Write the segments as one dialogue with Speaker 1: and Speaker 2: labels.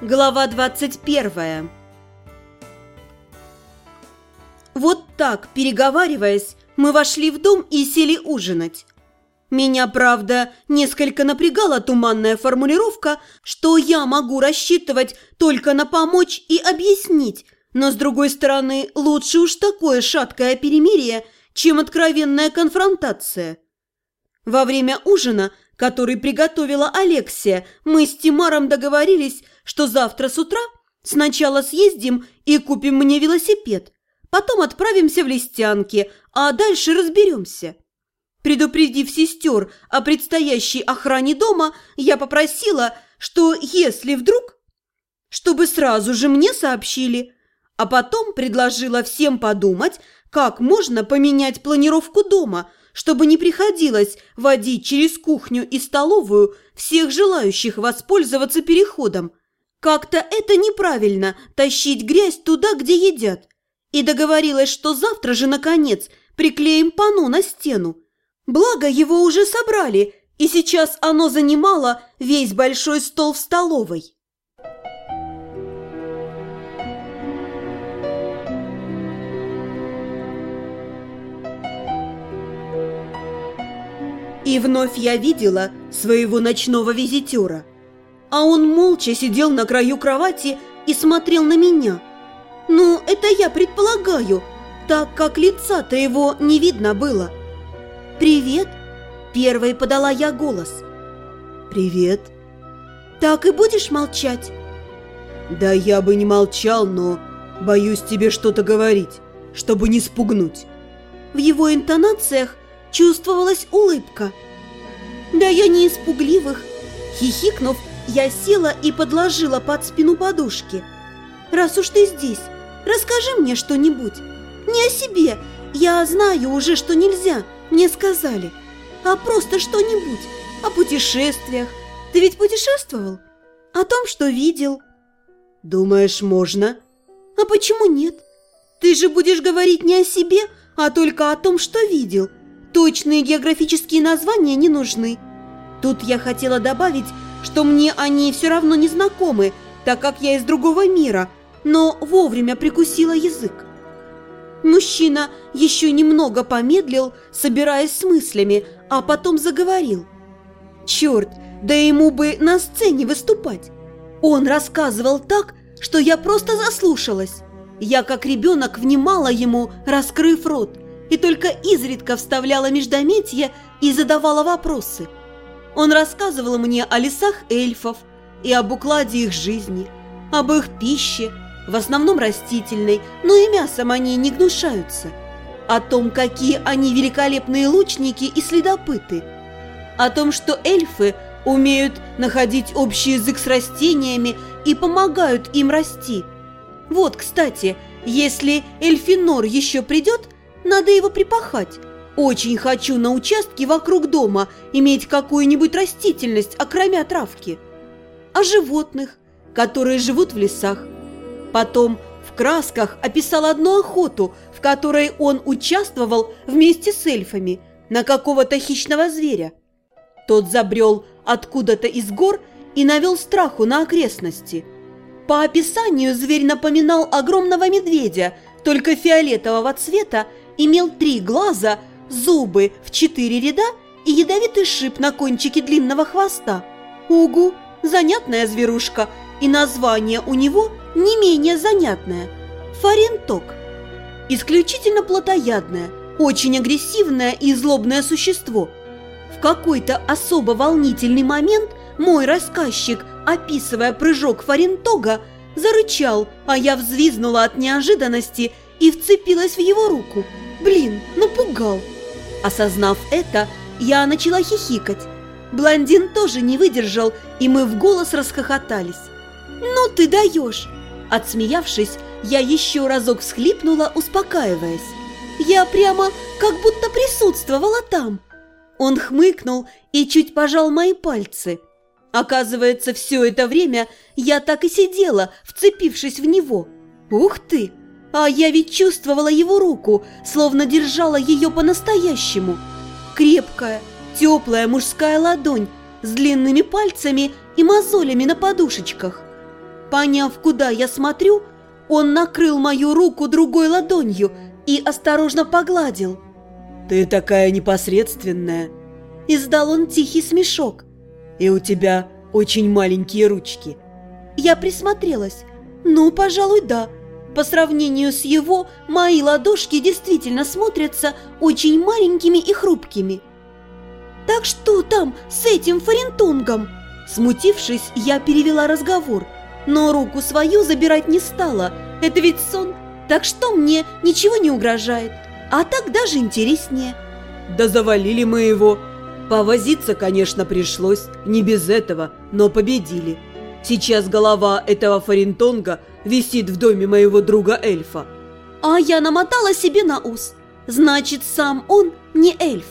Speaker 1: Глава 21 Вот так, переговариваясь, мы вошли в дом и сели ужинать. Меня, правда, несколько напрягала туманная формулировка, что я могу рассчитывать только на помочь и объяснить, но, с другой стороны, лучше уж такое шаткое перемирие, чем откровенная конфронтация. Во время ужина, который приготовила Алексия, мы с Тимаром договорились, что завтра с утра сначала съездим и купим мне велосипед, потом отправимся в Листянки, а дальше разберемся. Предупредив сестер о предстоящей охране дома, я попросила, что если вдруг, чтобы сразу же мне сообщили, а потом предложила всем подумать, как можно поменять планировку дома, чтобы не приходилось водить через кухню и столовую всех желающих воспользоваться переходом. Как-то это неправильно – тащить грязь туда, где едят. И договорилась, что завтра же, наконец, приклеим панно на стену. Благо, его уже собрали, и сейчас оно занимало весь большой стол в столовой. И вновь я видела своего ночного визитера – а он молча сидел на краю кровати и смотрел на меня. Ну, это я предполагаю, так как лица-то его не видно было. «Привет!» – первой подала я голос.
Speaker 2: «Привет!»
Speaker 1: «Так и будешь молчать?»
Speaker 2: «Да я бы не молчал, но боюсь тебе что-то говорить, чтобы не спугнуть».
Speaker 1: В его интонациях чувствовалась улыбка. «Да я не испугливых!» Хихикнув, я села и подложила под спину подушки. «Раз уж ты здесь, расскажи мне что-нибудь. Не о себе, я знаю уже, что нельзя, мне сказали. А просто что-нибудь, о путешествиях. Ты ведь путешествовал? О том, что видел».
Speaker 2: «Думаешь, можно?»
Speaker 1: «А почему нет? Ты же будешь говорить не о себе, а только о том, что видел. Точные географические названия не нужны». Тут я хотела добавить, что мне они все равно не знакомы, так как я из другого мира, но вовремя прикусила язык. Мужчина еще немного помедлил, собираясь с мыслями, а потом заговорил. Черт, да ему бы на сцене выступать. Он рассказывал так, что я просто заслушалась. Я, как ребенок, внимала ему, раскрыв рот, и только изредка вставляла междометия и задавала вопросы – он рассказывал мне о лесах эльфов и об укладе их жизни, об их пище, в основном растительной, но и мясом они не гнушаются, о том, какие они великолепные лучники и следопыты, о том, что эльфы умеют находить общий язык с растениями и помогают им расти. Вот, кстати, если Эльфинор еще придет, надо его припахать, очень хочу на участке вокруг дома иметь какую-нибудь растительность, окромя травки. О животных, которые живут в лесах. Потом в красках описал одну охоту, в которой он участвовал вместе с эльфами на какого-то хищного зверя. Тот забрел откуда-то из гор и навел страху на окрестности. По описанию зверь напоминал огромного медведя, только фиолетового цвета, имел три глаза – зубы в четыре ряда и ядовитый шип на кончике длинного хвоста. Угу, занятная зверушка, и название у него не менее занятное – фаренток. Исключительно плотоядное, очень агрессивное и злобное существо. В какой-то особо волнительный момент мой рассказчик, описывая прыжок фарентога, зарычал, а я взвизнула от неожиданности и вцепилась в его руку. Блин, напугал! Осознав это, я начала хихикать. Блондин тоже не выдержал, и мы в голос расхохотались. «Ну ты даешь!» Отсмеявшись, я еще разок всхлипнула, успокаиваясь. Я прямо как будто присутствовала там. Он хмыкнул и чуть пожал мои пальцы. Оказывается, все это время я так и сидела, вцепившись в него. Ух ты! А я ведь чувствовала его руку, словно держала ее по-настоящему. Крепкая, теплая мужская ладонь с длинными пальцами и мозолями на подушечках. Поняв, куда я смотрю, он накрыл мою руку другой ладонью и осторожно погладил.
Speaker 2: «Ты такая непосредственная!»
Speaker 1: Издал он тихий смешок.
Speaker 2: «И у тебя очень маленькие ручки».
Speaker 1: Я присмотрелась. «Ну, пожалуй, да. По сравнению с его, мои ладошки действительно смотрятся очень маленькими и хрупкими». «Так что там с этим фарентонгом?» Смутившись, я перевела разговор, но руку свою забирать не стала. Это ведь сон, так что мне ничего не угрожает. А так даже интереснее.
Speaker 2: Да завалили мы его. Повозиться, конечно, пришлось, не без этого, но победили. Сейчас голова этого фарентонга висит в доме моего друга эльфа.
Speaker 1: А я намотала себе на ус. Значит, сам он не эльф.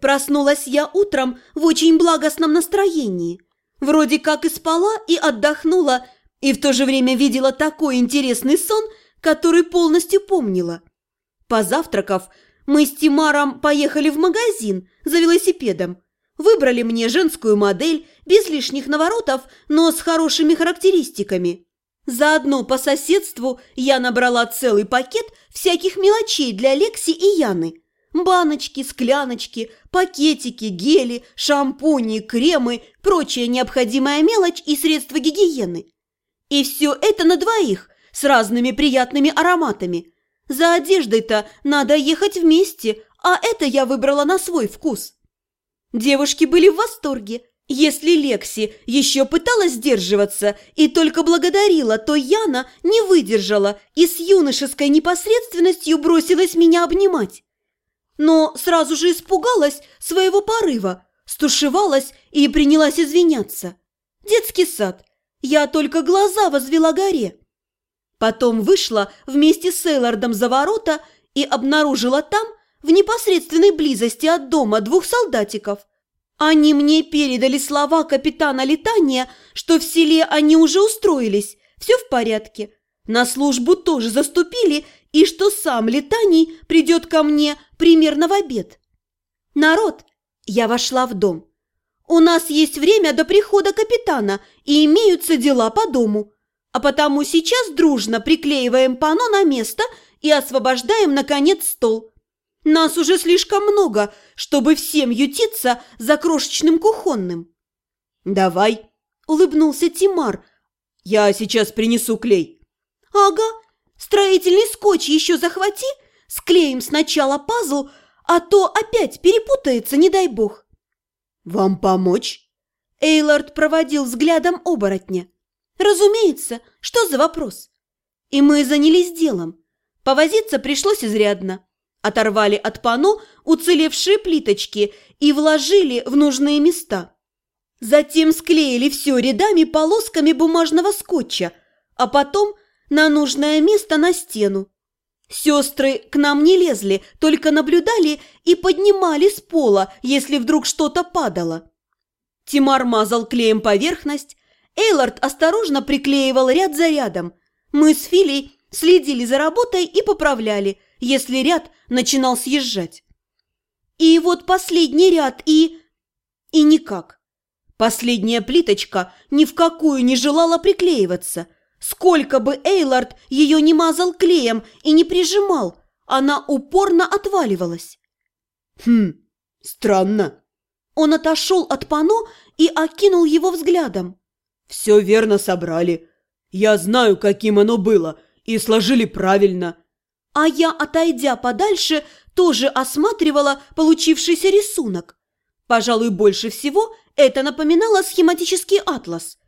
Speaker 1: Проснулась я утром в очень благостном настроении. Вроде как и спала, и отдохнула, и в то же время видела такой интересный сон, который полностью помнила. Позавтракав, мы с Тимаром поехали в магазин за велосипедом. Выбрали мне женскую модель, без лишних наворотов, но с хорошими характеристиками. Заодно по соседству я набрала целый пакет всяких мелочей для Лекси и Яны – Баночки, скляночки, пакетики, гели, шампуни, кремы, прочая необходимая мелочь и средства гигиены. И все это на двоих, с разными приятными ароматами. За одеждой-то надо ехать вместе, а это я выбрала на свой вкус. Девушки были в восторге. Если Лекси еще пыталась сдерживаться и только благодарила, то Яна не выдержала и с юношеской непосредственностью бросилась меня обнимать но сразу же испугалась своего порыва, стушевалась и принялась извиняться. Детский сад. Я только глаза возвела горе. Потом вышла вместе с Эйлардом за ворота и обнаружила там, в непосредственной близости от дома, двух солдатиков. Они мне передали слова капитана летания, что в селе они уже устроились, все в порядке. На службу тоже заступили и что сам Летаний придет ко мне примерно в обед. Народ, я вошла в дом. У нас есть время до прихода капитана и имеются дела по дому, а потому сейчас дружно приклеиваем пано на место и освобождаем, наконец, стол. Нас уже слишком много, чтобы всем ютиться за крошечным кухонным.
Speaker 2: «Давай», — улыбнулся Тимар, — «я сейчас принесу клей».
Speaker 1: «Ага, Строительный скотч еще захвати, склеим сначала пазл, а то опять перепутается, не дай бог.
Speaker 2: Вам помочь?
Speaker 1: Эйлард проводил взглядом оборотня. Разумеется, что за вопрос? И мы занялись делом. Повозиться пришлось изрядно. Оторвали от пано уцелевшие плиточки и вложили в нужные места. Затем склеили все рядами полосками бумажного скотча, а потом на нужное место на стену. Сестры к нам не лезли, только наблюдали и поднимали с пола, если вдруг что-то падало. Тимар мазал клеем поверхность, Эйлард осторожно приклеивал ряд за рядом. Мы с Филей следили за работой и поправляли, если ряд начинал съезжать. И вот последний ряд и... и никак. Последняя плиточка ни в какую не желала приклеиваться – Сколько бы Эйлард ее не мазал клеем и не прижимал, она упорно отваливалась.
Speaker 2: «Хм, странно».
Speaker 1: Он отошел от пано и окинул его взглядом.
Speaker 2: «Все верно собрали. Я знаю, каким оно было, и сложили правильно».
Speaker 1: А я, отойдя подальше, тоже осматривала получившийся рисунок. Пожалуй, больше всего это напоминало схематический атлас.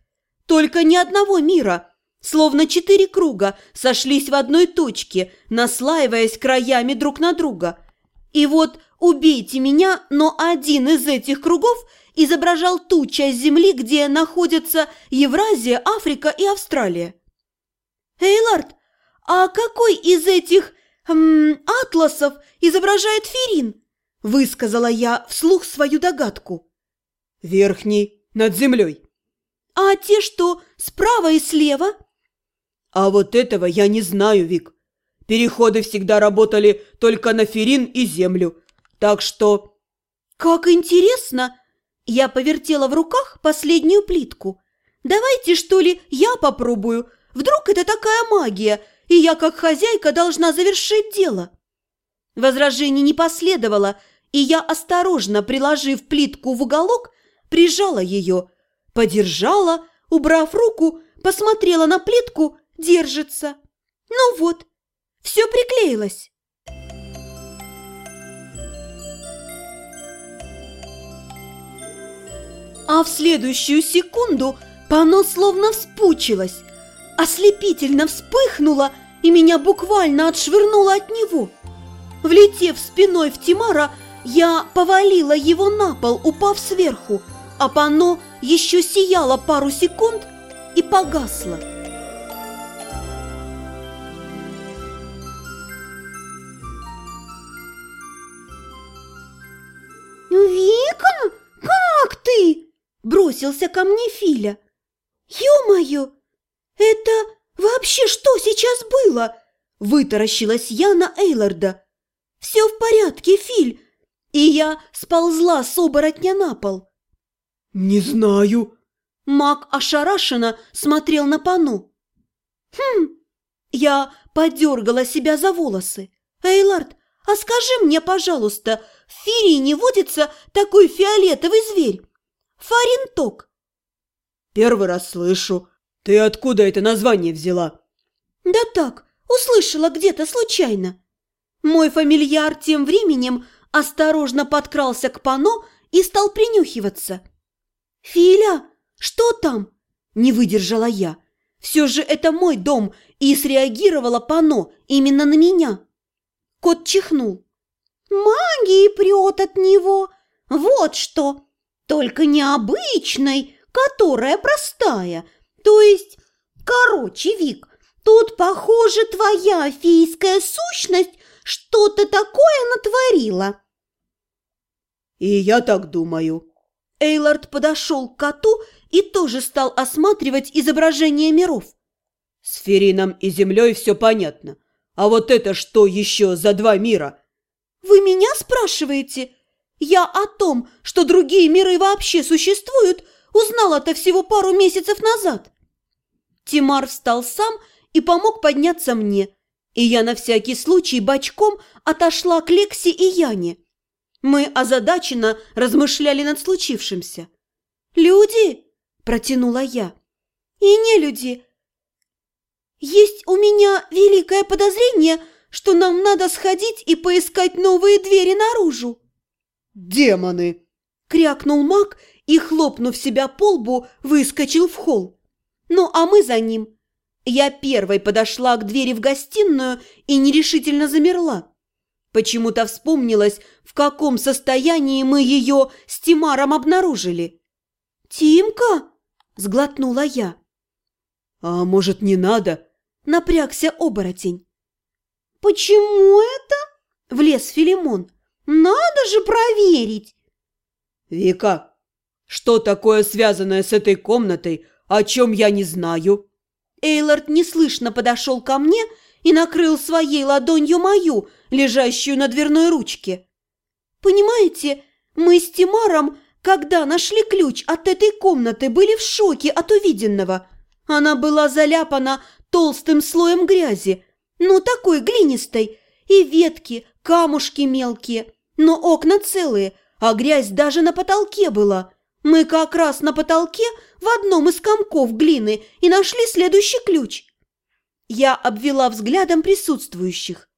Speaker 1: Только ни одного мира – Словно четыре круга сошлись в одной точке, наслаиваясь краями друг на друга. И вот убейте меня, но один из этих кругов изображал ту часть Земли, где находятся Евразия, Африка и Австралия. «Эйлард, а какой из этих эм, атласов изображает Ферин?» – высказала я вслух свою догадку.
Speaker 2: «Верхний, над землей».
Speaker 1: «А те, что справа и слева?»
Speaker 2: А вот этого я не знаю, Вик. Переходы всегда работали только на Ферин и Землю. Так что...
Speaker 1: Как интересно! Я повертела в руках последнюю плитку. Давайте, что ли, я попробую. Вдруг это такая магия, и я, как хозяйка, должна завершить дело. Возражений не последовало, и я, осторожно приложив плитку в уголок, прижала ее, подержала, убрав руку, посмотрела на плитку, держится. Ну вот, все приклеилось. А в следующую секунду панно словно вспучилось, ослепительно вспыхнуло и меня буквально отшвырнуло от него. Влетев спиной в Тимара, я повалила его на пол, упав сверху, а панно еще сияло пару секунд и погасло. Бросился ко мне Филя. «Ё-моё, это вообще что сейчас было?» – вытаращилась я на Эйларда. «Все в порядке, Филь!» И я сползла с оборотня на пол.
Speaker 2: «Не знаю».
Speaker 1: Маг ошарашенно смотрел на пану. «Хм!» Я подергала себя за волосы. «Эйлард, а скажи мне, пожалуйста, в Фирии не водится такой фиолетовый зверь? Фаринток?»
Speaker 2: «Первый раз слышу. Ты откуда это название взяла?»
Speaker 1: «Да так, услышала где-то случайно». Мой фамильяр тем временем осторожно подкрался к пано и стал принюхиваться. «Филя, что там?» – не выдержала я. «Все же это мой дом, и среагировала пано именно на меня». Кот чихнул. «Магии прет от него. Вот что. Только необычной, которая простая. То есть, короче, Вик, тут, похоже, твоя фейская сущность что-то такое натворила».
Speaker 2: «И я так думаю».
Speaker 1: Эйлард подошел к коту и тоже стал осматривать изображение миров.
Speaker 2: «С Ферином и Землей все понятно. А вот это что еще за два мира?»
Speaker 1: «Вы меня спрашиваете? Я о том, что другие миры вообще существуют, узнала-то всего пару месяцев назад». Тимар встал сам и помог подняться мне, и я на всякий случай бочком отошла к Лексе и Яне. Мы озадаченно размышляли над случившимся. «Люди?» – протянула я. «И не люди, есть у меня великое подозрение, что нам надо сходить и поискать новые двери наружу.
Speaker 2: Демоны!
Speaker 1: Крякнул маг и, хлопнув себя по лбу, выскочил в холл. Ну, а мы за ним. Я первой подошла к двери в гостиную и нерешительно замерла. Почему-то вспомнилось, в каком состоянии мы ее с Тимаром обнаружили. «Тимка?» – сглотнула я.
Speaker 2: «А может, не надо?»
Speaker 1: напрягся оборотень. «Почему это?» – влез Филимон. «Надо же проверить!»
Speaker 2: «Вика, что такое связанное с этой комнатой, о чем я не знаю?»
Speaker 1: Эйлард неслышно подошел ко мне и накрыл своей ладонью мою, лежащую на дверной ручке. «Понимаете, мы с Тимаром, когда нашли ключ от этой комнаты, были в шоке от увиденного. Она была заляпана толстым слоем грязи, ну такой глинистой, и ветки, камушки мелкие, но окна целые, а грязь даже на потолке была. Мы как раз на потолке в одном из комков глины и нашли следующий ключ. Я обвела взглядом присутствующих.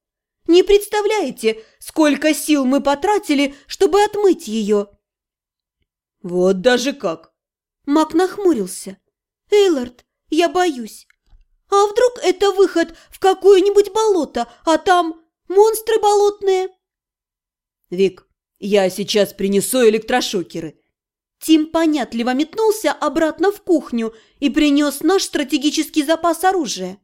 Speaker 1: Не представляете, сколько сил мы потратили, чтобы отмыть ее.
Speaker 2: Вот даже как.
Speaker 1: Мак нахмурился. Эйлард, я боюсь. А вдруг это выход в какое-нибудь болото, а там монстры болотные?
Speaker 2: Вик, я сейчас принесу электрошокеры.
Speaker 1: Тим понятливо метнулся обратно в кухню и принес наш стратегический запас оружия.